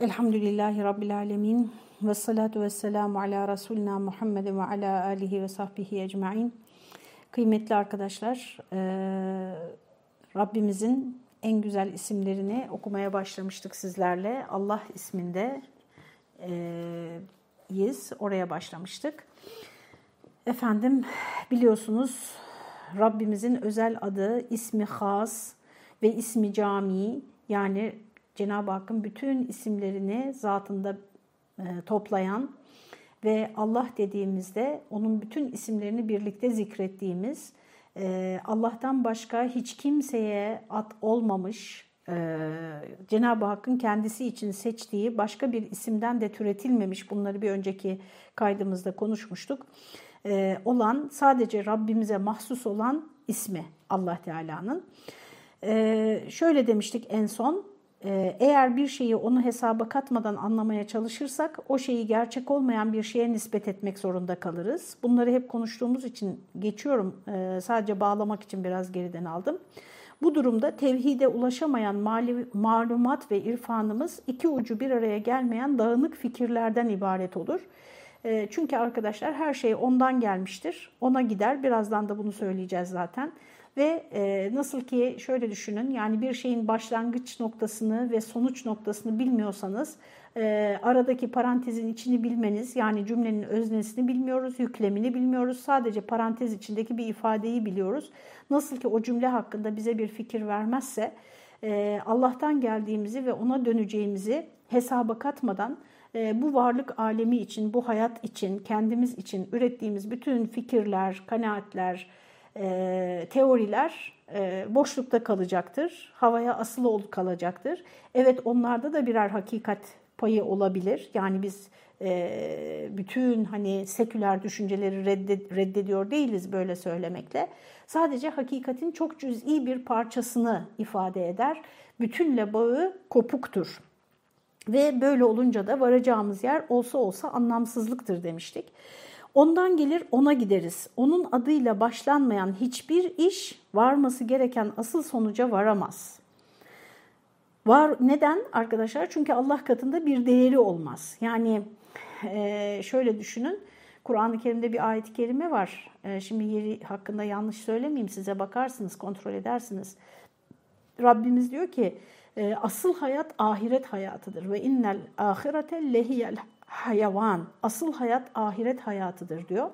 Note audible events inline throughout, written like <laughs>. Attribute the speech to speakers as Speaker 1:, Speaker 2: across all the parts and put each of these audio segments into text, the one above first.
Speaker 1: Elhamdülillahi Rabbil Alemin ve salatu ve selamu ala Resulina Muhammed ve ala alihi ve sahbihi ecma'in. Kıymetli arkadaşlar, e, Rabbimizin en güzel isimlerini okumaya başlamıştık sizlerle. Allah isminde e, yiz, oraya başlamıştık. Efendim biliyorsunuz Rabbimizin özel adı, ismi has ve ismi cami yani Cenab-ı Hakk'ın bütün isimlerini zatında e, toplayan ve Allah dediğimizde onun bütün isimlerini birlikte zikrettiğimiz e, Allah'tan başka hiç kimseye at olmamış e, Cenab-ı Hakk'ın kendisi için seçtiği başka bir isimden de türetilmemiş bunları bir önceki kaydımızda konuşmuştuk olan sadece Rabbimize mahsus olan ismi Allah Teala'nın. Şöyle demiştik en son eğer bir şeyi onu hesaba katmadan anlamaya çalışırsak o şeyi gerçek olmayan bir şeye nispet etmek zorunda kalırız. Bunları hep konuştuğumuz için geçiyorum. Ee, sadece bağlamak için biraz geriden aldım. Bu durumda tevhide ulaşamayan malumat ve irfanımız iki ucu bir araya gelmeyen dağınık fikirlerden ibaret olur. Ee, çünkü arkadaşlar her şey ondan gelmiştir. Ona gider. Birazdan da bunu söyleyeceğiz zaten. Ve e, nasıl ki şöyle düşünün yani bir şeyin başlangıç noktasını ve sonuç noktasını bilmiyorsanız e, aradaki parantezin içini bilmeniz yani cümlenin öznesini bilmiyoruz, yüklemini bilmiyoruz. Sadece parantez içindeki bir ifadeyi biliyoruz. Nasıl ki o cümle hakkında bize bir fikir vermezse e, Allah'tan geldiğimizi ve ona döneceğimizi hesaba katmadan e, bu varlık alemi için, bu hayat için, kendimiz için ürettiğimiz bütün fikirler, kanaatler, e, teoriler e, boşlukta kalacaktır. Havaya asılı kalacaktır. Evet onlarda da birer hakikat payı olabilir. Yani biz e, bütün hani seküler düşünceleri reddet, reddediyor değiliz böyle söylemekle. Sadece hakikatin çok cüz'i bir parçasını ifade eder. Bütünle bağı kopuktur. Ve böyle olunca da varacağımız yer olsa olsa anlamsızlıktır demiştik. Ondan gelir ona gideriz. Onun adıyla başlanmayan hiçbir iş varması gereken asıl sonuca varamaz. Var neden arkadaşlar? Çünkü Allah katında bir değeri olmaz. Yani e, şöyle düşünün. Kur'an-ı Kerim'de bir ayet-i kerime var. E, şimdi yeri hakkında yanlış söylemeyeyim size bakarsınız, kontrol edersiniz. Rabbimiz diyor ki e, asıl hayat ahiret hayatıdır ve innel ahirete lehiyel hayvan, asıl hayat ahiret hayatıdır diyor.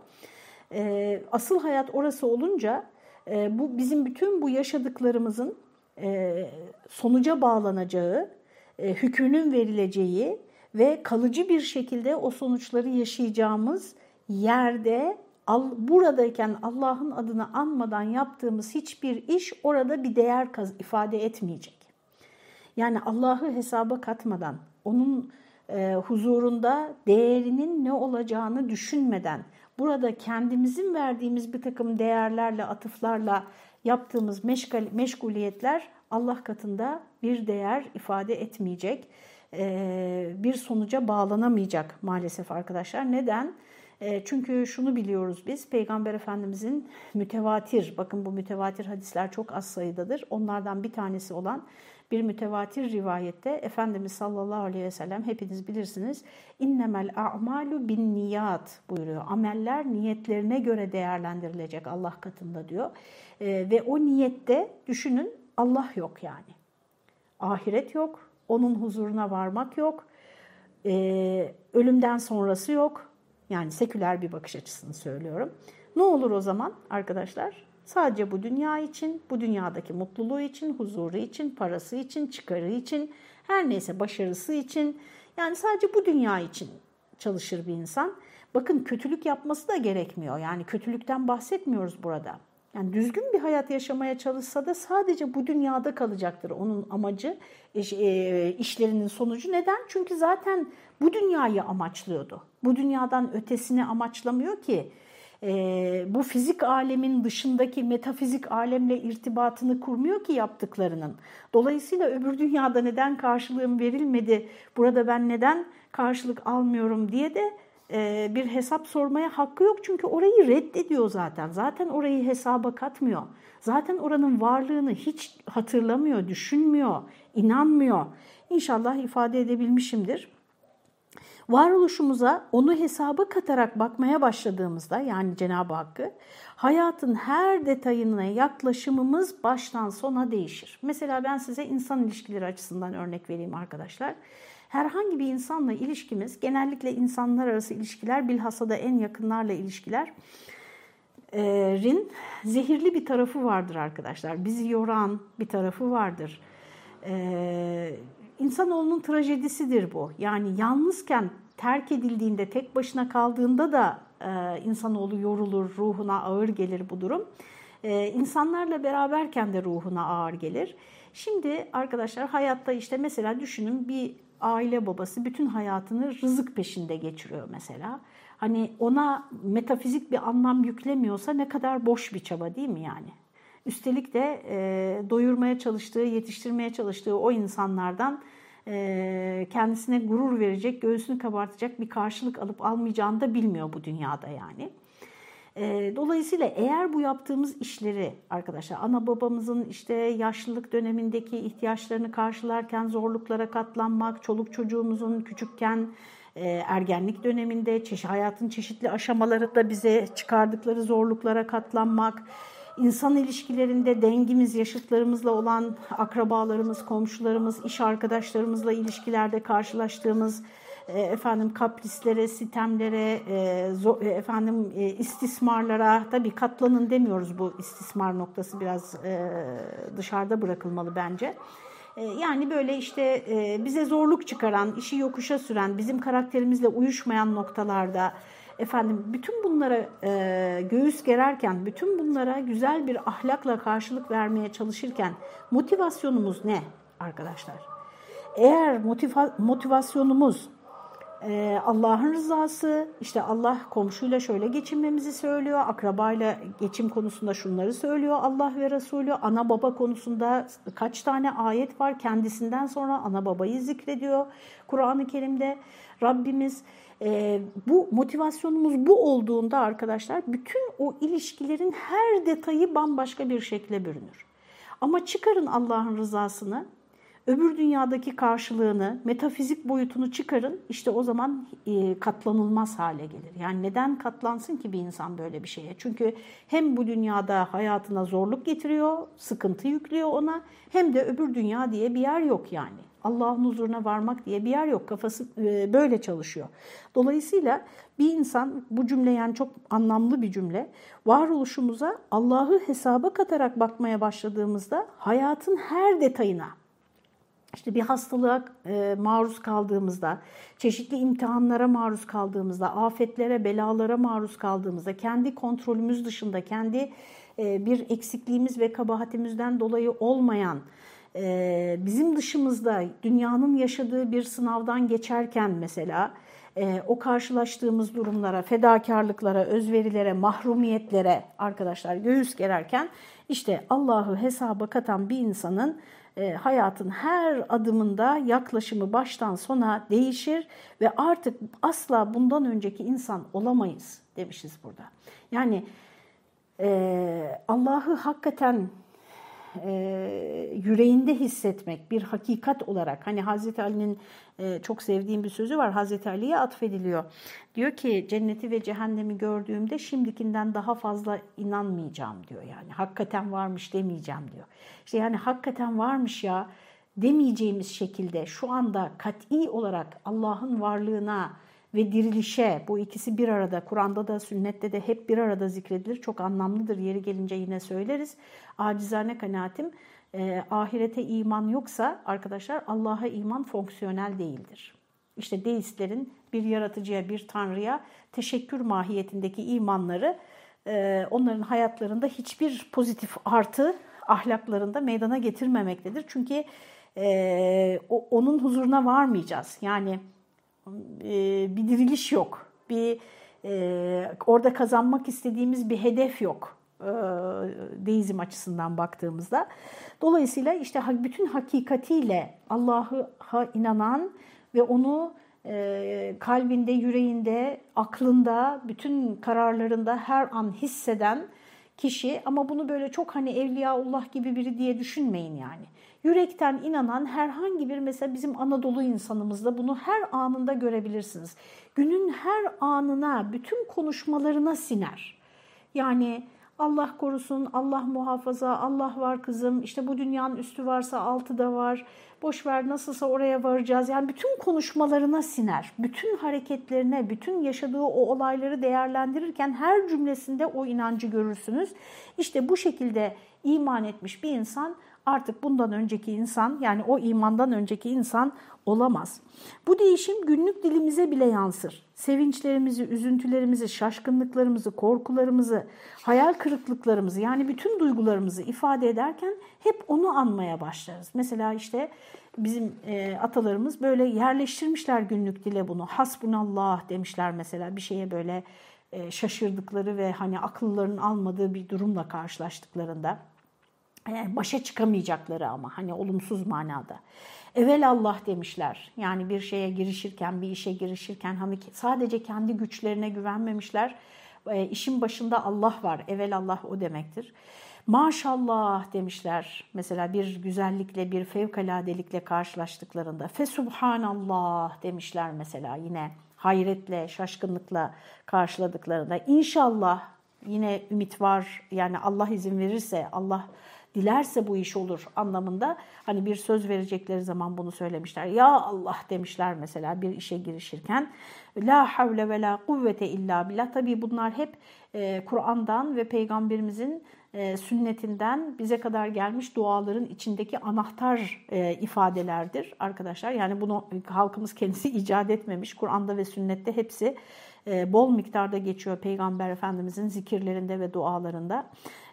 Speaker 1: E, asıl hayat orası olunca e, bu bizim bütün bu yaşadıklarımızın e, sonuca bağlanacağı, e, hükmünün verileceği ve kalıcı bir şekilde o sonuçları yaşayacağımız yerde buradayken Allah'ın adını anmadan yaptığımız hiçbir iş orada bir değer ifade etmeyecek. Yani Allah'ı hesaba katmadan, onun e, huzurunda değerinin ne olacağını düşünmeden, burada kendimizin verdiğimiz bir takım değerlerle, atıflarla yaptığımız meşguliyetler Allah katında bir değer ifade etmeyecek, e, bir sonuca bağlanamayacak maalesef arkadaşlar. Neden? E, çünkü şunu biliyoruz biz, Peygamber Efendimizin mütevatir, bakın bu mütevatir hadisler çok az sayıdadır. Onlardan bir tanesi olan bir mütevatir rivayette Efendimiz sallallahu aleyhi ve sellem hepiniz bilirsiniz innemel a'malu bin niyat buyuruyor. Ameller niyetlerine göre değerlendirilecek Allah katında diyor. E, ve o niyette düşünün Allah yok yani. Ahiret yok, onun huzuruna varmak yok, e, ölümden sonrası yok. Yani seküler bir bakış açısını söylüyorum. Ne olur o zaman arkadaşlar? Sadece bu dünya için, bu dünyadaki mutluluğu için, huzuru için, parası için, çıkarı için, her neyse başarısı için, yani sadece bu dünya için çalışır bir insan. Bakın kötülük yapması da gerekmiyor. Yani kötülükten bahsetmiyoruz burada. Yani düzgün bir hayat yaşamaya çalışsa da sadece bu dünyada kalacaktır onun amacı, e, işlerinin sonucu. Neden? Çünkü zaten bu dünyayı amaçlıyordu. Bu dünyadan ötesini amaçlamıyor ki e, bu fizik alemin dışındaki metafizik alemle irtibatını kurmuyor ki yaptıklarının. Dolayısıyla öbür dünyada neden karşılığım verilmedi, burada ben neden karşılık almıyorum diye de e, bir hesap sormaya hakkı yok. Çünkü orayı reddediyor zaten. Zaten orayı hesaba katmıyor. Zaten oranın varlığını hiç hatırlamıyor, düşünmüyor, inanmıyor. İnşallah ifade edebilmişimdir. Varoluşumuza onu hesaba katarak bakmaya başladığımızda yani Cenab-ı Hakk'ı hayatın her detayına yaklaşımımız baştan sona değişir. Mesela ben size insan ilişkileri açısından örnek vereyim arkadaşlar. Herhangi bir insanla ilişkimiz, genellikle insanlar arası ilişkiler, bilhassa da en yakınlarla ilişkiler, rin zehirli bir tarafı vardır arkadaşlar. Bizi yoran bir tarafı vardır. Ee, insanoğlunun trajedisidir bu. Yani yalnızken terk edildiğinde, tek başına kaldığında da e, insanoğlu yorulur, ruhuna ağır gelir bu durum. E, insanlarla beraberken de ruhuna ağır gelir. Şimdi arkadaşlar hayatta işte mesela düşünün bir aile babası bütün hayatını rızık peşinde geçiriyor mesela. Hani ona metafizik bir anlam yüklemiyorsa ne kadar boş bir çaba değil mi yani? Üstelik de e, doyurmaya çalıştığı, yetiştirmeye çalıştığı o insanlardan e, kendisine gurur verecek, göğsünü kabartacak bir karşılık alıp almayacağını da bilmiyor bu dünyada yani. E, dolayısıyla eğer bu yaptığımız işleri arkadaşlar ana babamızın işte yaşlılık dönemindeki ihtiyaçlarını karşılarken zorluklara katlanmak, çoluk çocuğumuzun küçükken e, ergenlik döneminde hayatın çeşitli aşamalarında bize çıkardıkları zorluklara katlanmak, insan ilişkilerinde dengimiz, yaşıtlarımızla olan akrabalarımız, komşularımız, iş arkadaşlarımızla ilişkilerde karşılaştığımız e, efendim kaprislere, sitemlere, e, e, efendim istismarlara tabii katlanın demiyoruz bu istismar noktası biraz dışarıda bırakılmalı bence. Yani böyle işte bize zorluk çıkaran, işi yokuşa süren, bizim karakterimizle uyuşmayan noktalarda efendim bütün bunlara e, göğüs gererken, bütün bunlara güzel bir ahlakla karşılık vermeye çalışırken motivasyonumuz ne arkadaşlar? Eğer motiva motivasyonumuz e, Allah'ın rızası, işte Allah komşuyla şöyle geçinmemizi söylüyor, akrabayla geçim konusunda şunları söylüyor Allah ve Resulü, ana baba konusunda kaç tane ayet var kendisinden sonra ana babayı zikrediyor Kur'an-ı Kerim'de Rabbimiz. E, bu motivasyonumuz bu olduğunda arkadaşlar bütün o ilişkilerin her detayı bambaşka bir şekle bürünür. Ama çıkarın Allah'ın rızasını, öbür dünyadaki karşılığını, metafizik boyutunu çıkarın, işte o zaman e, katlanılmaz hale gelir. Yani neden katlansın ki bir insan böyle bir şeye? Çünkü hem bu dünyada hayatına zorluk getiriyor, sıkıntı yüklüyor ona, hem de öbür dünya diye bir yer yok yani. Allah'ın huzuruna varmak diye bir yer yok. Kafası e, böyle çalışıyor. Dolayısıyla bir insan bu cümle yani çok anlamlı bir cümle. Varoluşumuza Allah'ı hesaba katarak bakmaya başladığımızda hayatın her detayına işte bir hastalığa e, maruz kaldığımızda, çeşitli imtihanlara maruz kaldığımızda, afetlere, belalara maruz kaldığımızda, kendi kontrolümüz dışında, kendi e, bir eksikliğimiz ve kabahatimizden dolayı olmayan ee, bizim dışımızda dünyanın yaşadığı bir sınavdan geçerken mesela e, o karşılaştığımız durumlara, fedakarlıklara, özverilere, mahrumiyetlere arkadaşlar göğüs gererken işte Allah'ı hesaba katan bir insanın e, hayatın her adımında yaklaşımı baştan sona değişir ve artık asla bundan önceki insan olamayız demişiz burada. Yani e, Allah'ı hakikaten e, yüreğinde hissetmek bir hakikat olarak hani Hazreti Ali'nin e, çok sevdiğim bir sözü var Hazreti Ali'ye atfediliyor. Diyor ki cenneti ve cehennemi gördüğümde şimdikinden daha fazla inanmayacağım diyor yani hakikaten varmış demeyeceğim diyor. İşte yani hakikaten varmış ya demeyeceğimiz şekilde şu anda kat'i olarak Allah'ın varlığına ve dirilişe bu ikisi bir arada Kur'an'da da sünnette de hep bir arada zikredilir. Çok anlamlıdır yeri gelince yine söyleriz. Acizane kanaatim e, ahirete iman yoksa arkadaşlar Allah'a iman fonksiyonel değildir. İşte deistlerin bir yaratıcıya, bir tanrıya teşekkür mahiyetindeki imanları e, onların hayatlarında hiçbir pozitif artı ahlaklarında meydana getirmemektedir. Çünkü e, o, onun huzuruna varmayacağız. Yani bir diriliş yok. Bir e, orada kazanmak istediğimiz bir hedef yok. E, deizm açısından baktığımızda. Dolayısıyla işte bütün hakikatiyle Allah'a inanan ve onu e, kalbinde, yüreğinde, aklında, bütün kararlarında her an hisseden kişi ama bunu böyle çok hani Evliyaullah gibi biri diye düşünmeyin yani. Yürekten inanan herhangi bir mesela bizim Anadolu insanımızda bunu her anında görebilirsiniz. Günün her anına, bütün konuşmalarına siner. Yani Allah korusun, Allah muhafaza, Allah var kızım, işte bu dünyanın üstü varsa altı da var, boş ver nasılsa oraya varacağız. Yani bütün konuşmalarına siner, bütün hareketlerine, bütün yaşadığı o olayları değerlendirirken her cümlesinde o inancı görürsünüz. İşte bu şekilde iman etmiş bir insan artık bundan önceki insan yani o imandan önceki insan olamaz. Bu değişim günlük dilimize bile yansır. Sevinçlerimizi, üzüntülerimizi, şaşkınlıklarımızı, korkularımızı, hayal kırıklıklarımızı yani bütün duygularımızı ifade ederken hep onu anmaya başlarız. Mesela işte bizim e, atalarımız böyle yerleştirmişler günlük dile bunu. Hasbunallah demişler mesela bir şeye böyle e, şaşırdıkları ve hani akıllarının almadığı bir durumla karşılaştıklarında başa çıkamayacakları ama hani olumsuz manada. Evel Allah demişler. Yani bir şeye girişirken, bir işe girişirken hani sadece kendi güçlerine güvenmemişler. E, işin başında Allah var. Evel Allah o demektir. Maşallah demişler. Mesela bir güzellikle, bir fevkaladelikle karşılaştıklarında. Fesubhanallah demişler mesela yine hayretle, şaşkınlıkla karşıladıklarında. İnşallah yine ümit var. Yani Allah izin verirse, Allah dilerse bu iş olur anlamında hani bir söz verecekleri zaman bunu söylemişler. Ya Allah demişler mesela bir işe girişirken. La havle ve la kuvvete illa billah. Tabii bunlar hep e, Kur'an'dan ve Peygamberimizin e, sünnetinden bize kadar gelmiş duaların içindeki anahtar e, ifadelerdir arkadaşlar. Yani bunu halkımız kendisi icat etmemiş. Kur'an'da ve sünnette hepsi bol miktarda geçiyor Peygamber Efendimizin zikirlerinde ve dualarında.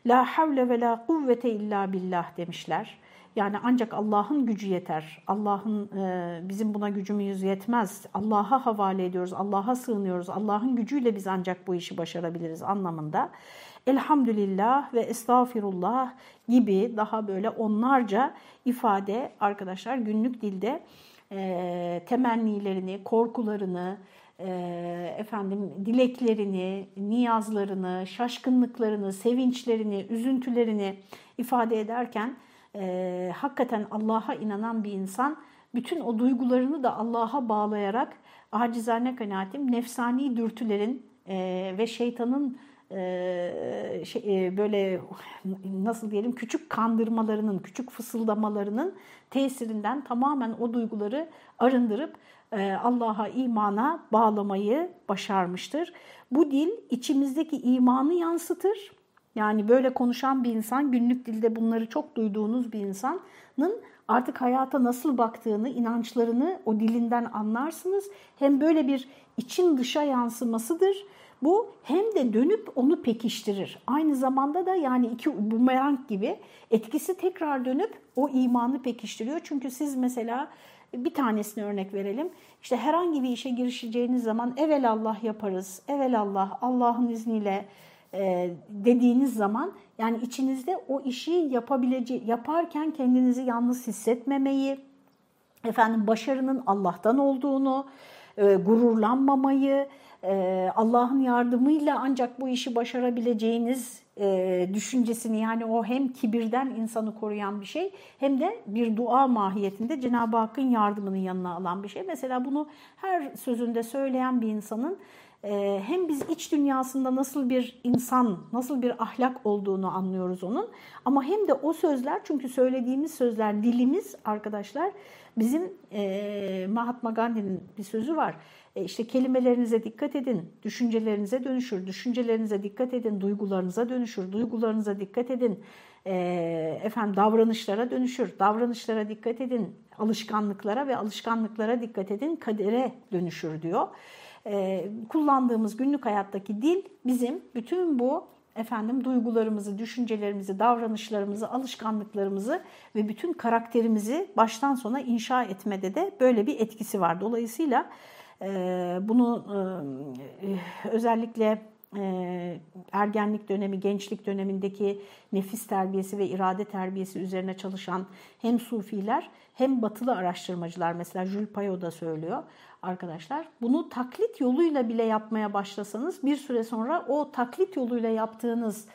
Speaker 1: La havle ve la kuvvete illa billah demişler. Yani ancak Allah'ın gücü yeter. Allah'ın e, bizim buna gücümüz yetmez. Allah'a havale ediyoruz, Allah'a sığınıyoruz. Allah'ın gücüyle biz ancak bu işi başarabiliriz anlamında. Elhamdülillah ve estağfirullah gibi daha böyle onlarca ifade arkadaşlar günlük dilde e, temennilerini, korkularını, efendim dileklerini, niyazlarını, şaşkınlıklarını, sevinçlerini, üzüntülerini ifade ederken e, hakikaten Allah'a inanan bir insan bütün o duygularını da Allah'a bağlayarak acizane kanaatim nefsani dürtülerin e, ve şeytanın e, şey, e, böyle nasıl diyelim küçük kandırmalarının, küçük fısıldamalarının tesirinden tamamen o duyguları arındırıp Allah'a imana bağlamayı başarmıştır. Bu dil içimizdeki imanı yansıtır. Yani böyle konuşan bir insan, günlük dilde bunları çok duyduğunuz bir insanın artık hayata nasıl baktığını, inançlarını o dilinden anlarsınız. Hem böyle bir için dışa yansımasıdır. Bu hem de dönüp onu pekiştirir. Aynı zamanda da yani iki bumerang gibi etkisi tekrar dönüp o imanı pekiştiriyor. Çünkü siz mesela bir tanesini örnek verelim. İşte herhangi bir işe girişeceğiniz zaman evvel Allah yaparız, evvel Allah, Allah'ın izniyle e, dediğiniz zaman yani içinizde o işi yapabileceği, yaparken kendinizi yalnız hissetmemeyi, efendim başarının Allah'tan olduğunu, e, gururlanmamayı, e, Allah'ın yardımıyla ancak bu işi başarabileceğiniz e, düşüncesini yani o hem kibirden insanı koruyan bir şey hem de bir dua mahiyetinde Cenab-ı Hakk'ın yardımını yanına alan bir şey. Mesela bunu her sözünde söyleyen bir insanın e, hem biz iç dünyasında nasıl bir insan, nasıl bir ahlak olduğunu anlıyoruz onun ama hem de o sözler çünkü söylediğimiz sözler dilimiz arkadaşlar bizim e, Mahatma Gandhi'nin bir sözü var e işte kelimelerinize dikkat edin, düşüncelerinize dönüşür, düşüncelerinize dikkat edin, duygularınıza dönüşür, duygularınıza dikkat edin, e, efendim davranışlara dönüşür, davranışlara dikkat edin, alışkanlıklara ve alışkanlıklara dikkat edin, kadere dönüşür diyor. E, kullandığımız günlük hayattaki dil bizim bütün bu efendim duygularımızı, düşüncelerimizi, davranışlarımızı, alışkanlıklarımızı ve bütün karakterimizi baştan sona inşa etmede de böyle bir etkisi var. Dolayısıyla bunu e, özellikle ergenlik dönemi, gençlik dönemindeki nefis terbiyesi ve irade terbiyesi üzerine çalışan hem sufiler hem batılı araştırmacılar mesela Jules Payot da söylüyor arkadaşlar. Bunu taklit yoluyla bile yapmaya başlasanız bir süre sonra o taklit yoluyla yaptığınız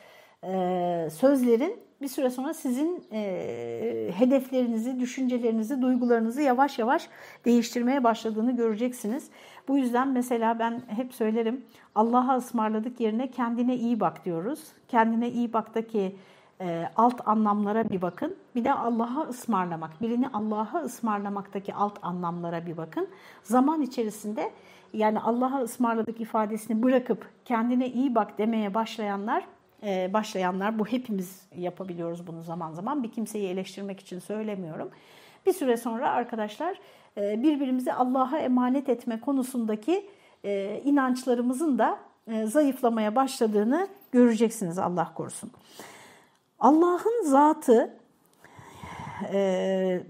Speaker 1: sözlerin bir süre sonra sizin e, hedeflerinizi, düşüncelerinizi, duygularınızı yavaş yavaş değiştirmeye başladığını göreceksiniz. Bu yüzden mesela ben hep söylerim Allah'a ısmarladık yerine kendine iyi bak diyoruz. Kendine iyi baktaki e, alt anlamlara bir bakın. Bir de Allah'a ısmarlamak, birini Allah'a ısmarlamaktaki alt anlamlara bir bakın. Zaman içerisinde yani Allah'a ısmarladık ifadesini bırakıp kendine iyi bak demeye başlayanlar başlayanlar bu hepimiz yapabiliyoruz bunu zaman zaman. Bir kimseyi eleştirmek için söylemiyorum. Bir süre sonra arkadaşlar e, birbirimizi Allah'a emanet etme konusundaki e, inançlarımızın da zayıflamaya başladığını göreceksiniz Allah korusun. Allah'ın zatı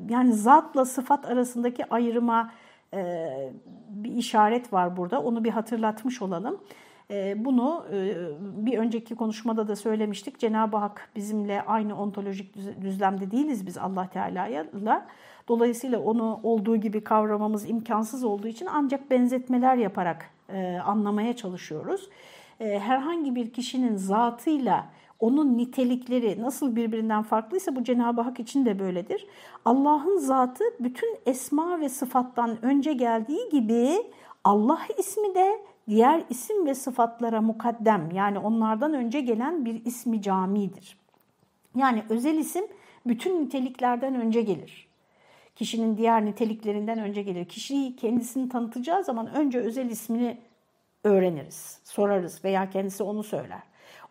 Speaker 1: yani zatla sıfat arasındaki ayrıma bir işaret var burada. Onu bir hatırlatmış olalım. Ee, bunu e, bir önceki konuşmada da söylemiştik. Cenab-ı Hak bizimle aynı ontolojik düzlemde değiliz biz Allah Teala'yla. Dolayısıyla onu olduğu gibi kavramamız imkansız olduğu için ancak benzetmeler yaparak e, anlamaya çalışıyoruz. E, herhangi bir kişinin zatıyla onun nitelikleri nasıl birbirinden farklıysa bu Cenab-ı Hak için de böyledir. Allah'ın zatı bütün esma ve sıfattan önce geldiği gibi Allah ismi de diğer isim ve sıfatlara mukaddem yani onlardan önce gelen bir ismi camidir. Yani özel isim bütün niteliklerden önce gelir. Kişinin diğer niteliklerinden önce gelir. Kişiyi kendisini tanıtacağı zaman önce özel ismini öğreniriz, sorarız veya kendisi onu söyler.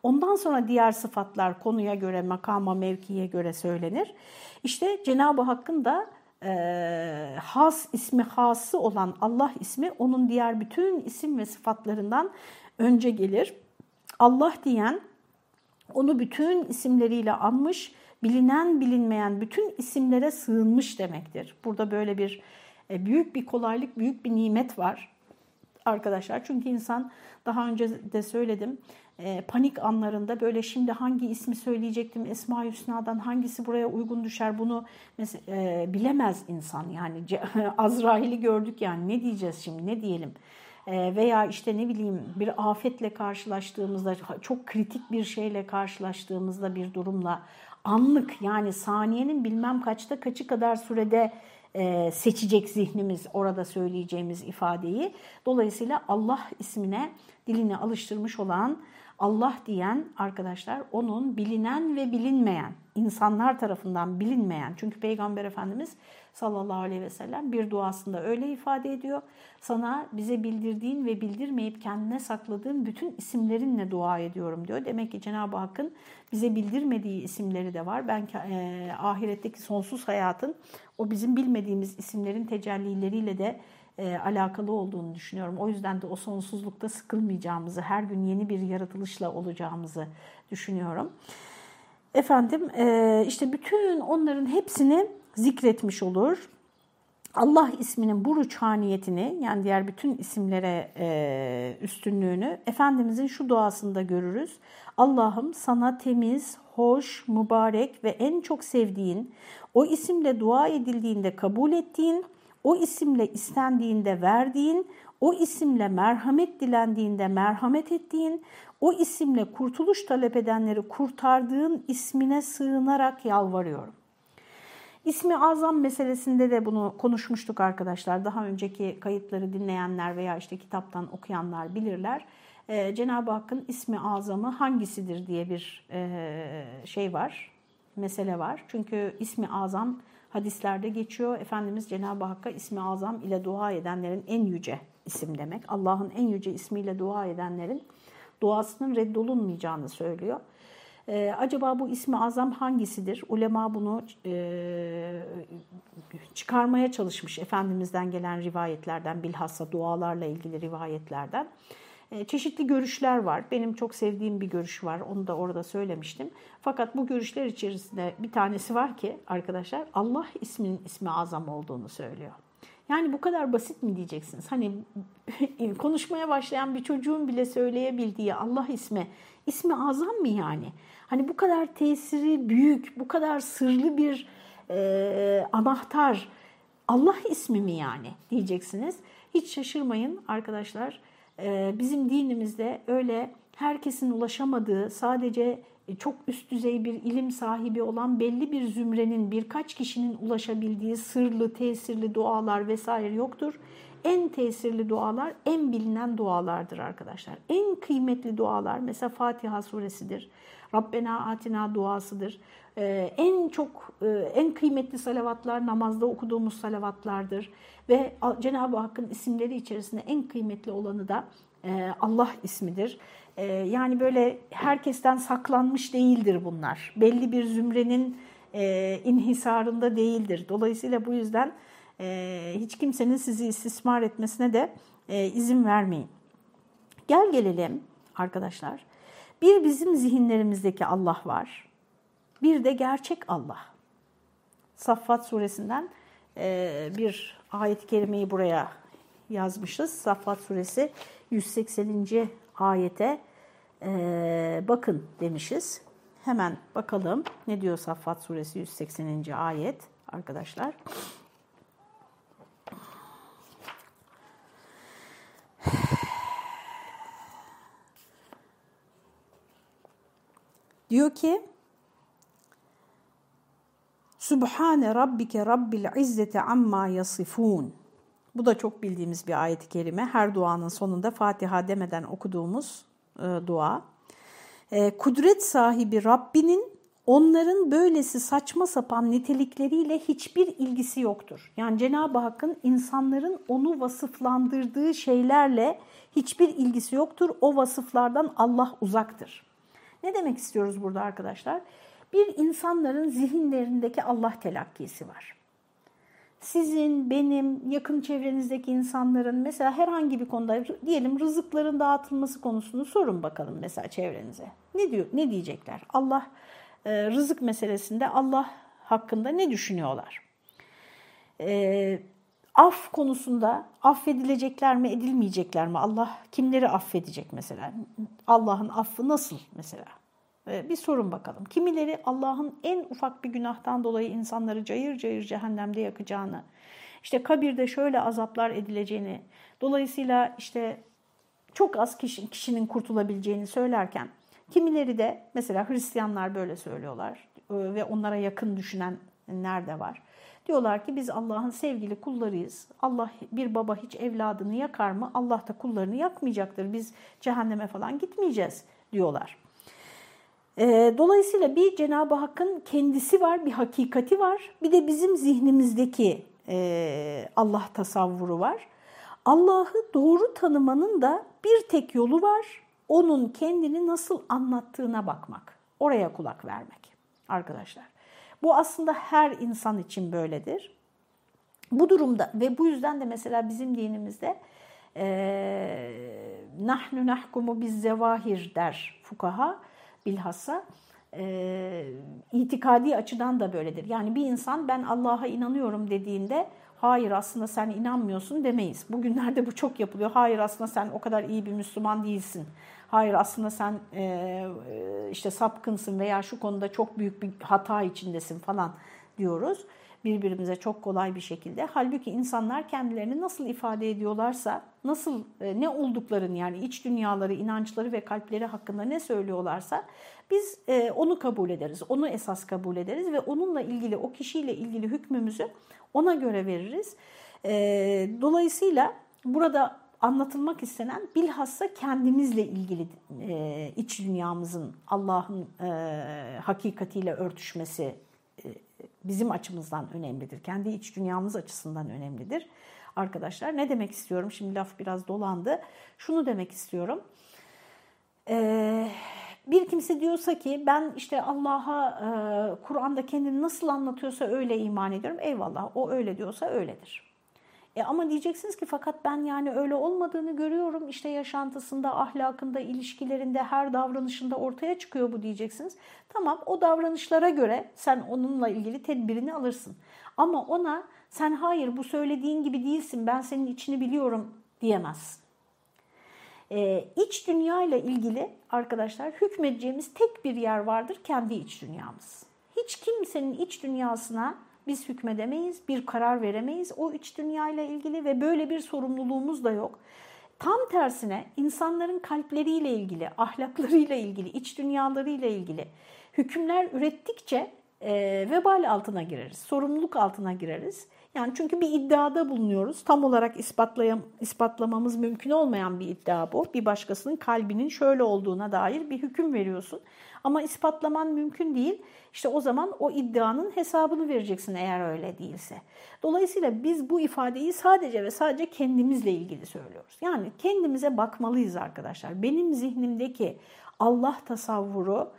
Speaker 1: Ondan sonra diğer sıfatlar konuya göre, makama, mevkiye göre söylenir. İşte Cenab-ı Hakk'ın da e, has ismi hası olan Allah ismi onun diğer bütün isim ve sıfatlarından önce gelir. Allah diyen onu bütün isimleriyle anmış, bilinen bilinmeyen bütün isimlere sığınmış demektir. Burada böyle bir e, büyük bir kolaylık, büyük bir nimet var arkadaşlar. Çünkü insan daha önce de söyledim e, panik anlarında böyle şimdi hangi ismi söyleyecektim Esma Hüsna'dan hangisi buraya uygun düşer bunu mesela, e, bilemez insan yani <laughs> Azrail'i gördük yani ne diyeceğiz şimdi ne diyelim e, veya işte ne bileyim bir afetle karşılaştığımızda çok kritik bir şeyle karşılaştığımızda bir durumla anlık yani saniyenin bilmem kaçta kaçı kadar sürede e, seçecek zihnimiz orada söyleyeceğimiz ifadeyi. Dolayısıyla Allah ismine dilini alıştırmış olan Allah diyen arkadaşlar onun bilinen ve bilinmeyen, insanlar tarafından bilinmeyen. Çünkü Peygamber Efendimiz sallallahu aleyhi ve sellem bir duasında öyle ifade ediyor. Sana bize bildirdiğin ve bildirmeyip kendine sakladığın bütün isimlerinle dua ediyorum diyor. Demek ki Cenab-ı Hakk'ın bize bildirmediği isimleri de var. Ben e, ahiretteki sonsuz hayatın o bizim bilmediğimiz isimlerin tecellileriyle de e, alakalı olduğunu düşünüyorum. O yüzden de o sonsuzlukta sıkılmayacağımızı, her gün yeni bir yaratılışla olacağımızı düşünüyorum. Efendim e, işte bütün onların hepsini zikretmiş olur. Allah isminin bu ruçhaniyetini yani diğer bütün isimlere e, üstünlüğünü Efendimizin şu duasında görürüz. Allah'ım sana temiz, hoş, mübarek ve en çok sevdiğin, o isimle dua edildiğinde kabul ettiğin, o isimle istendiğinde verdiğin, o isimle merhamet dilendiğinde merhamet ettiğin, o isimle kurtuluş talep edenleri kurtardığın ismine sığınarak yalvarıyorum. İsmi azam meselesinde de bunu konuşmuştuk arkadaşlar. Daha önceki kayıtları dinleyenler veya işte kitaptan okuyanlar bilirler. Ee, Cenab-ı Hakk'ın ismi azamı hangisidir diye bir e, şey var, mesele var. Çünkü ismi azam hadislerde geçiyor. Efendimiz Cenab-ı Hakk'a ismi azam ile dua edenlerin en yüce isim demek. Allah'ın en yüce ismiyle dua edenlerin duasının reddolunmayacağını söylüyor. Ee, acaba bu ismi azam hangisidir? Ulema bunu e, çıkarmaya çalışmış Efendimiz'den gelen rivayetlerden, bilhassa dualarla ilgili rivayetlerden. E, çeşitli görüşler var. Benim çok sevdiğim bir görüş var. Onu da orada söylemiştim. Fakat bu görüşler içerisinde bir tanesi var ki arkadaşlar Allah isminin ismi azam olduğunu söylüyor. Yani bu kadar basit mi diyeceksiniz? Hani <laughs> konuşmaya başlayan bir çocuğun bile söyleyebildiği Allah ismi, ismi azam mı yani? Hani bu kadar tesiri büyük, bu kadar sırlı bir e, anahtar Allah ismi mi yani diyeceksiniz. Hiç şaşırmayın arkadaşlar. Ee, bizim dinimizde öyle herkesin ulaşamadığı sadece çok üst düzey bir ilim sahibi olan belli bir zümrenin birkaç kişinin ulaşabildiği sırlı, tesirli dualar vesaire yoktur. En tesirli dualar en bilinen dualardır arkadaşlar. En kıymetli dualar mesela Fatiha suresidir. Rabbena atina duasıdır. Ee, en çok e, en kıymetli salavatlar namazda okuduğumuz salavatlardır ve Cenab-ı Hakk'ın isimleri içerisinde en kıymetli olanı da e, Allah ismidir. E, yani böyle herkesten saklanmış değildir bunlar. Belli bir zümrenin inhisarında değildir. Dolayısıyla bu yüzden hiç kimsenin sizi istismar etmesine de izin vermeyin. Gel gelelim arkadaşlar. Bir bizim zihinlerimizdeki Allah var. Bir de gerçek Allah. Saffat suresinden e, bir ayet-i kerimeyi buraya yazmışız. Saffat suresi 180. ayete e, bakın demişiz. Hemen bakalım ne diyor Saffat suresi 180. ayet arkadaşlar. Diyor ki Subhane rabbike rabbil izzeti amma yasifun. Bu da çok bildiğimiz bir ayet-i kerime. Her duanın sonunda Fatiha demeden okuduğumuz e, dua. E, kudret sahibi Rabbinin onların böylesi saçma sapan nitelikleriyle hiçbir ilgisi yoktur. Yani Cenab-ı Hakk'ın insanların onu vasıflandırdığı şeylerle hiçbir ilgisi yoktur. O vasıflardan Allah uzaktır. Ne demek istiyoruz burada arkadaşlar? Bir insanların zihinlerindeki Allah telakkisi var. Sizin, benim, yakın çevrenizdeki insanların mesela herhangi bir konuda diyelim rızıkların dağıtılması konusunu sorun bakalım mesela çevrenize. Ne diyor? Ne diyecekler? Allah e, rızık meselesinde Allah hakkında ne düşünüyorlar? E, af konusunda affedilecekler mi, edilmeyecekler mi? Allah kimleri affedecek mesela? Allah'ın affı nasıl mesela? Ee, bir sorun bakalım. Kimileri Allah'ın en ufak bir günahtan dolayı insanları cayır cayır cehennemde yakacağını, işte kabirde şöyle azaplar edileceğini, dolayısıyla işte çok az kişi, kişinin kurtulabileceğini söylerken, kimileri de mesela Hristiyanlar böyle söylüyorlar e, ve onlara yakın düşünenler de var. Diyorlar ki biz Allah'ın sevgili kullarıyız. Allah bir baba hiç evladını yakar mı? Allah da kullarını yakmayacaktır. Biz cehenneme falan gitmeyeceğiz diyorlar. Ee, dolayısıyla bir Cenab-ı Hakk'ın kendisi var, bir hakikati var. Bir de bizim zihnimizdeki e, Allah tasavvuru var. Allah'ı doğru tanımanın da bir tek yolu var. Onun kendini nasıl anlattığına bakmak. Oraya kulak vermek arkadaşlar. Bu aslında her insan için böyledir. Bu durumda ve bu yüzden de mesela bizim dinimizde e, nahnu nahkumu biz zevahir der fukaha bilhassa e, itikadi açıdan da böyledir. Yani bir insan ben Allah'a inanıyorum dediğinde hayır aslında sen inanmıyorsun demeyiz. Bugünlerde bu çok yapılıyor. Hayır aslında sen o kadar iyi bir Müslüman değilsin. Hayır aslında sen e, işte sapkınsın veya şu konuda çok büyük bir hata içindesin falan diyoruz birbirimize çok kolay bir şekilde. Halbuki insanlar kendilerini nasıl ifade ediyorlarsa, nasıl e, ne olduklarını yani iç dünyaları, inançları ve kalpleri hakkında ne söylüyorlarsa biz e, onu kabul ederiz. Onu esas kabul ederiz ve onunla ilgili, o kişiyle ilgili hükmümüzü ona göre veririz. E, dolayısıyla burada anlatılmak istenen bilhassa kendimizle ilgili iç dünyamızın Allah'ın hakikatiyle örtüşmesi bizim açımızdan önemlidir. Kendi iç dünyamız açısından önemlidir. Arkadaşlar ne demek istiyorum? Şimdi laf biraz dolandı. Şunu demek istiyorum. Ee, bir kimse diyorsa ki ben işte Allah'a e, Kur'an'da kendini nasıl anlatıyorsa öyle iman ediyorum. Eyvallah o öyle diyorsa öyledir. E ama diyeceksiniz ki fakat ben yani öyle olmadığını görüyorum. İşte yaşantısında, ahlakında, ilişkilerinde, her davranışında ortaya çıkıyor bu diyeceksiniz. Tamam o davranışlara göre sen onunla ilgili tedbirini alırsın. Ama ona sen hayır bu söylediğin gibi değilsin ben senin içini biliyorum diyemezsin. Ee, iç dünya ile ilgili arkadaşlar hükmedeceğimiz tek bir yer vardır kendi iç dünyamız. Hiç kimsenin iç dünyasına biz hükmedemeyiz, bir karar veremeyiz o iç dünya ile ilgili ve böyle bir sorumluluğumuz da yok. Tam tersine insanların kalpleriyle ilgili, ahlaklarıyla ilgili, iç dünyalarıyla ilgili hükümler ürettikçe e, vebal altına gireriz, sorumluluk altına gireriz. Yani çünkü bir iddiada bulunuyoruz. Tam olarak ispatlayam, ispatlamamız mümkün olmayan bir iddia bu. Bir başkasının kalbinin şöyle olduğuna dair bir hüküm veriyorsun. Ama ispatlaman mümkün değil. İşte o zaman o iddianın hesabını vereceksin eğer öyle değilse. Dolayısıyla biz bu ifadeyi sadece ve sadece kendimizle ilgili söylüyoruz. Yani kendimize bakmalıyız arkadaşlar. Benim zihnimdeki Allah tasavvuru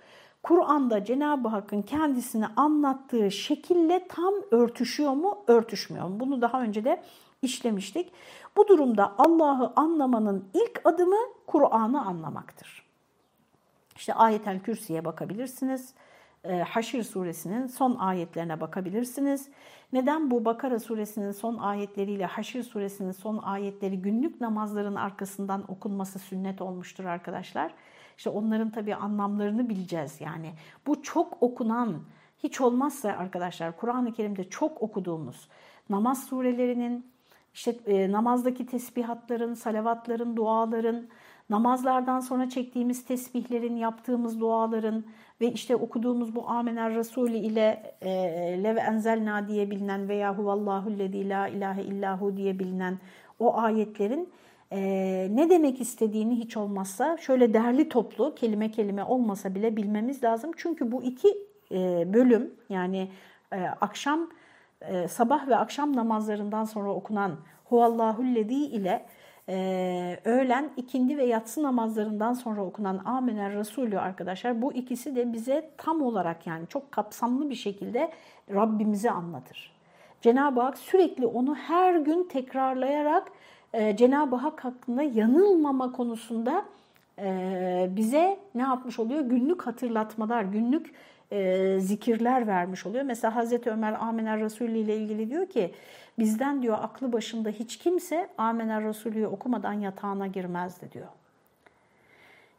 Speaker 1: Kur'an'da Cenab-ı Hakk'ın kendisini anlattığı şekille tam örtüşüyor mu, örtüşmüyor mu? Bunu daha önce de işlemiştik. Bu durumda Allah'ı anlamanın ilk adımı Kur'an'ı anlamaktır. İşte ayetel kürsüye bakabilirsiniz. Ee, Haşir suresinin son ayetlerine bakabilirsiniz. Neden bu Bakara suresinin son ayetleriyle Haşir suresinin son ayetleri günlük namazların arkasından okunması sünnet olmuştur arkadaşlar? İşte onların tabii anlamlarını bileceğiz yani. Bu çok okunan, hiç olmazsa arkadaşlar Kur'an-ı Kerim'de çok okuduğumuz namaz surelerinin, işte e, namazdaki tesbihatların, salavatların, duaların, namazlardan sonra çektiğimiz tesbihlerin, yaptığımız duaların ve işte okuduğumuz bu Amener Resulü ile e, Lev Enzelna diye bilinen veya Huvallahu lezi la ilahe illahu diye bilinen o ayetlerin e, ne demek istediğini hiç olmazsa şöyle derli toplu kelime kelime olmasa bile bilmemiz lazım. Çünkü bu iki e, bölüm yani e, akşam e, sabah ve akşam namazlarından sonra okunan Huvallahullezi ile e, öğlen ikindi ve yatsı namazlarından sonra okunan Amener Resulü arkadaşlar bu ikisi de bize tam olarak yani çok kapsamlı bir şekilde Rabbimizi anlatır. Cenab-ı Hak sürekli onu her gün tekrarlayarak e, Cenab-ı Hak hakkında yanılmama konusunda e, bize ne yapmış oluyor? Günlük hatırlatmalar, günlük e, zikirler vermiş oluyor. Mesela Hazreti Ömer Amener Resulü ile ilgili diyor ki bizden diyor aklı başında hiç kimse Amener Resulü'yü okumadan yatağına girmezdi diyor.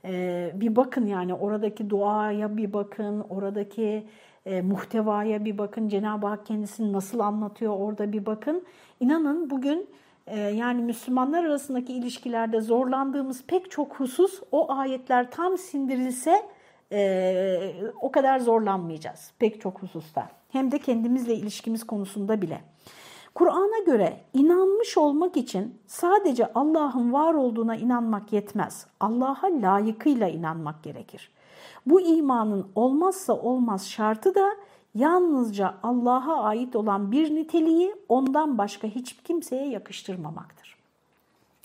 Speaker 1: E, bir bakın yani oradaki duaya bir bakın, oradaki e, muhtevaya bir bakın, Cenab-ı Hak kendisini nasıl anlatıyor orada bir bakın. İnanın bugün ee, yani Müslümanlar arasındaki ilişkilerde zorlandığımız pek çok husus o ayetler tam sindirilse e, o kadar zorlanmayacağız pek çok hususta. Hem de kendimizle ilişkimiz konusunda bile. Kur'an'a göre inanmış olmak için sadece Allah'ın var olduğuna inanmak yetmez. Allah'a layıkıyla inanmak gerekir. Bu imanın olmazsa olmaz şartı da yalnızca Allah'a ait olan bir niteliği ondan başka hiç kimseye yakıştırmamaktır.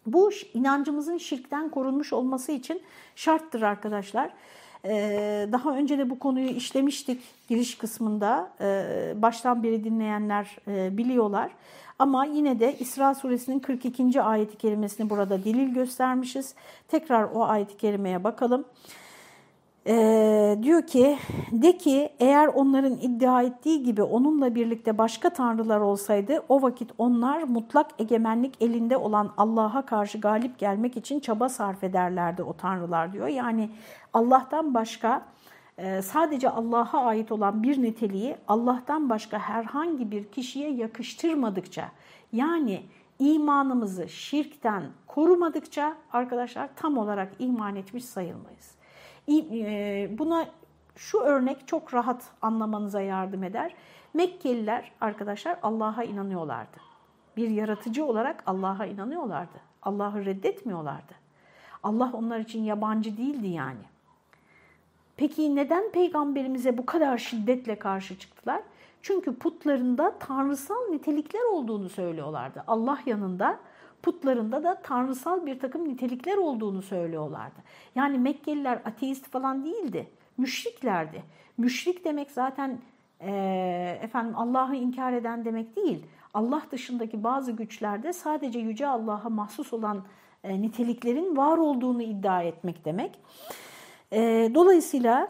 Speaker 1: Bu inancımızın şirkten korunmuş olması için şarttır arkadaşlar. Ee, daha önce de bu konuyu işlemiştik giriş kısmında. Ee, baştan beri dinleyenler e, biliyorlar. Ama yine de İsra suresinin 42. ayeti kerimesini burada delil göstermişiz. Tekrar o ayeti kerimeye bakalım. Ee, diyor ki de ki eğer onların iddia ettiği gibi onunla birlikte başka tanrılar olsaydı o vakit onlar mutlak egemenlik elinde olan Allah'a karşı galip gelmek için çaba sarf ederlerdi o tanrılar diyor. Yani Allah'tan başka e, sadece Allah'a ait olan bir niteliği Allah'tan başka herhangi bir kişiye yakıştırmadıkça yani imanımızı şirkten korumadıkça arkadaşlar tam olarak iman etmiş sayılmayız. E, buna şu örnek çok rahat anlamanıza yardım eder. Mekkeliler arkadaşlar Allah'a inanıyorlardı. Bir yaratıcı olarak Allah'a inanıyorlardı. Allah'ı reddetmiyorlardı. Allah onlar için yabancı değildi yani. Peki neden peygamberimize bu kadar şiddetle karşı çıktılar? Çünkü putlarında tanrısal nitelikler olduğunu söylüyorlardı. Allah yanında putlarında da tanrısal bir takım nitelikler olduğunu söylüyorlardı. Yani Mekkeliler ateist falan değildi, müşriklerdi. Müşrik demek zaten e, efendim Allah'ı inkar eden demek değil. Allah dışındaki bazı güçlerde sadece Yüce Allah'a mahsus olan e, niteliklerin var olduğunu iddia etmek demek. E, dolayısıyla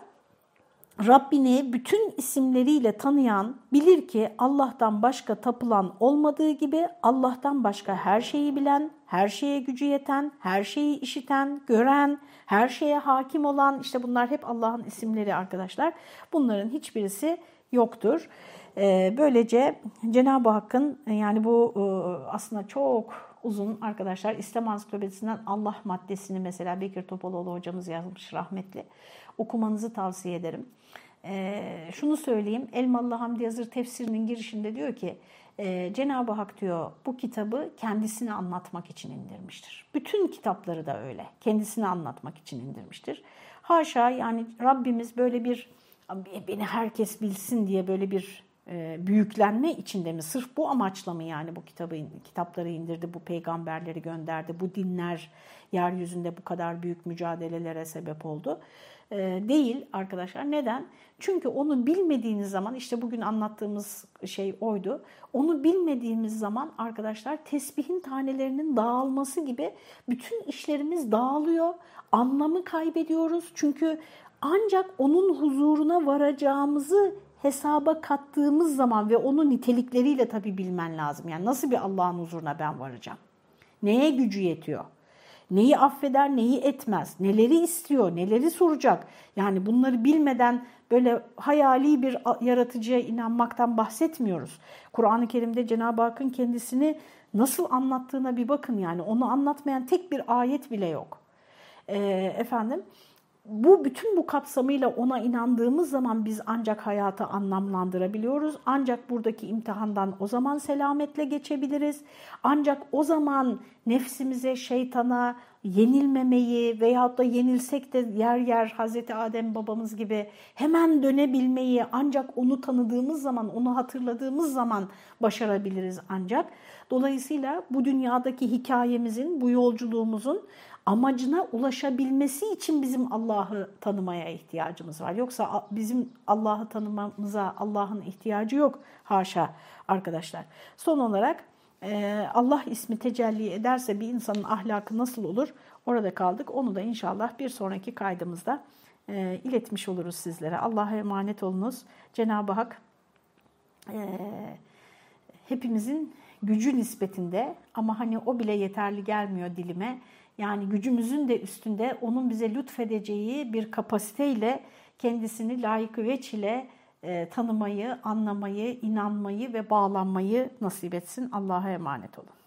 Speaker 1: Rabbini bütün isimleriyle tanıyan bilir ki Allah'tan başka tapılan olmadığı gibi Allah'tan başka her şeyi bilen, her şeye gücü yeten, her şeyi işiten, gören, her şeye hakim olan işte bunlar hep Allah'ın isimleri arkadaşlar. Bunların hiçbirisi yoktur. E, böylece Cenab-ı Hakk'ın yani bu e, aslında çok uzun arkadaşlar İslam Ansiklopedisinden Allah maddesini mesela Bekir Topaloğlu hocamız yazmış rahmetli. Okumanızı tavsiye ederim. Ee, şunu söyleyeyim Elmalı Hamdi Yazır tefsirinin girişinde diyor ki e, Cenab-ı Hak diyor bu kitabı kendisini anlatmak için indirmiştir. Bütün kitapları da öyle kendisini anlatmak için indirmiştir. Haşa yani Rabbimiz böyle bir beni herkes bilsin diye böyle bir e, büyüklenme içinde mi? Sırf bu amaçla mı yani bu kitabı kitapları indirdi, bu peygamberleri gönderdi, bu dinler yeryüzünde bu kadar büyük mücadelelere sebep oldu? E, değil arkadaşlar. Neden? Çünkü onu bilmediğiniz zaman işte bugün anlattığımız şey oydu. Onu bilmediğimiz zaman arkadaşlar tesbihin tanelerinin dağılması gibi bütün işlerimiz dağılıyor. Anlamı kaybediyoruz. Çünkü ancak onun huzuruna varacağımızı hesaba kattığımız zaman ve onun nitelikleriyle tabii bilmen lazım. Yani nasıl bir Allah'ın huzuruna ben varacağım? Neye gücü yetiyor? Neyi affeder, neyi etmez? Neleri istiyor, neleri soracak? Yani bunları bilmeden böyle hayali bir yaratıcıya inanmaktan bahsetmiyoruz. Kur'an-ı Kerim'de Cenab-ı Hakk'ın kendisini nasıl anlattığına bir bakın yani. Onu anlatmayan tek bir ayet bile yok. Ee, efendim bu bütün bu kapsamıyla ona inandığımız zaman biz ancak hayatı anlamlandırabiliyoruz. Ancak buradaki imtihandan o zaman selametle geçebiliriz. Ancak o zaman nefsimize, şeytana yenilmemeyi veyahut da yenilsek de yer yer Hazreti Adem babamız gibi hemen dönebilmeyi ancak onu tanıdığımız zaman, onu hatırladığımız zaman başarabiliriz ancak. Dolayısıyla bu dünyadaki hikayemizin, bu yolculuğumuzun amacına ulaşabilmesi için bizim Allah'ı tanımaya ihtiyacımız var. Yoksa bizim Allah'ı tanımamıza Allah'ın ihtiyacı yok haşa arkadaşlar. Son olarak e, Allah ismi tecelli ederse bir insanın ahlakı nasıl olur? Orada kaldık. Onu da inşallah bir sonraki kaydımızda e, iletmiş oluruz sizlere. Allah'a emanet olunuz. Cenab-ı Hak e, hepimizin gücü nispetinde ama hani o bile yeterli gelmiyor dilime yani gücümüzün de üstünde onun bize lütfedeceği bir kapasiteyle kendisini layık veç ile e, tanımayı, anlamayı, inanmayı ve bağlanmayı nasip etsin. Allah'a emanet olun.